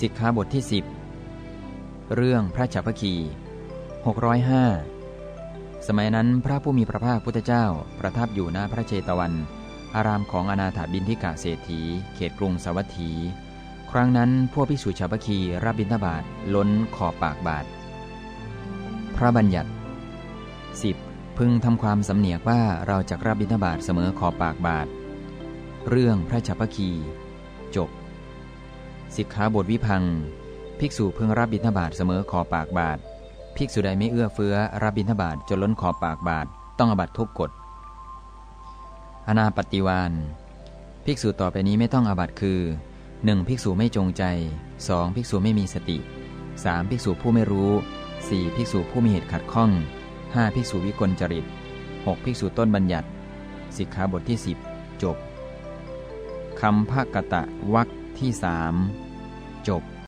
สิกขาบทที่ 10 เรื่องพระฉัพพคี605 สมัยนั้นพระผู้มีพระภาคพุทธเจ้าประทับอยู่ณพระเจตวัน อารามของอนาถาบินทิกะเศรษฐี เขตกรุงสวัตถี ครั้งนั้นพวกภิกษุชาวพคีรับบิณฑบาตล้นขอบปากบาท พระบัญญัติ 10. พึงทำความสำเนียกว่าเราจะรับบิณฑบาตเสมอขอบปากบาท เรื่องพระฉัพพคี จบ สิกขาบทวิพัง ภิกษุพึงรับบิณฑบาตเสมอขอปากบาท ภิกษุใดไม่เอื้อเฟื้อรับบิณฑบาตจนล้นขอปากบาท ต้องอบัตทุกกฎ อนาปฏิวานภิกษุต่อไปนี้ไม่ต้องอบัตคือ 1. ภิกษุไม่จงใจ 2. ภิกษุไม่มีสติ 3. ภิกษุผู้ไม่รู้ 4. ภิกษุผู้มีเหตุขัดข้อง 5. ภิกษุวิกลจริต 6. ภิกษุต้นบัญญัติ สิกขาบทที่ 10 จบคำภกตะวักที่สาม จบ